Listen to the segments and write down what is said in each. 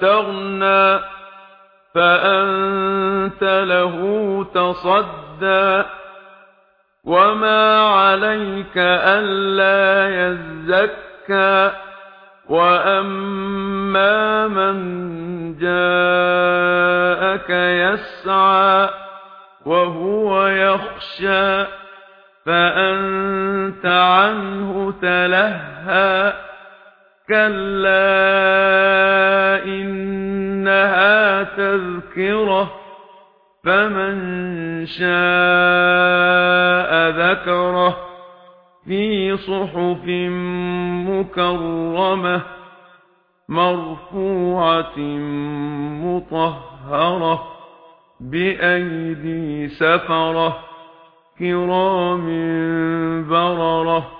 اسْتَغْنَى فَأَنْتَ لَهُ تَصَدَّى وَمَا عَلَيْكَ أَلَّا يَزَّكَّى وَأَمَّا مَنْ جَاءَكَ يَسْعَى وَهُوَ يَخْشَى فَأَنْتَ عَنْهُ تَلَهَّى كلا إنها تذكرة فمن شاء ذكره في صحف مكرمة مرفوعة مطهرة بأيدي سفرة كرام بررة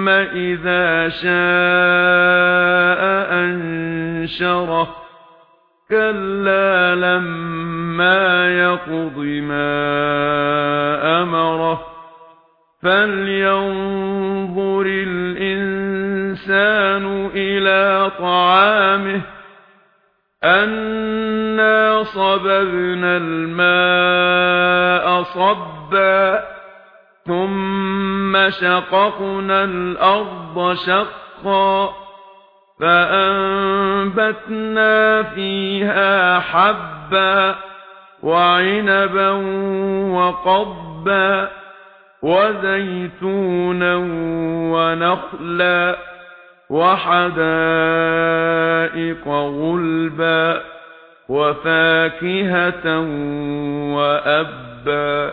ثُمَّ إِذَا شَاءَ أَنشَرَهُ كَلَّا لَمَّا يَقْضِ مَا أَمَرَهُ فَلْيَنظُرِ الْإِنسَانُ إِلَى طَعَامِهِ أَنَّا صَبَبْنَا الْمَاءَ صَبًّا ثُمَّ شَقَقْنَا الْأَرْضَ شَقًّا فَأَنبَتْنَا فِيهَا حَبًّا وَعِنَبًا وَقَضْبًا وَزَيْتُونًا وَنَخْلًا وَحَدَائِقَ غُلْبًا وَفَاكِهَةً وَأَبًّا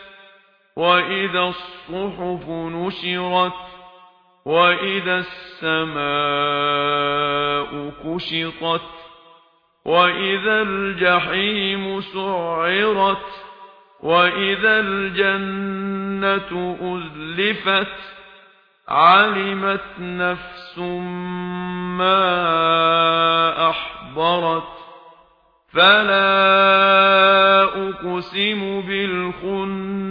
وَإِذَا الصُّحُفُ نُشِرَتْ وَإِذَا السَّمَاءُ كُشِطَتْ وَإِذَا الْجَحِيمُ سُعِّرَتْ وَإِذَا الْجَنَّةُ أُزْلِفَتْ عَلِمَتْ نَفْسٌ مَا أَحْضَرَتْ فَلَا أُقْسِمُ بالخنة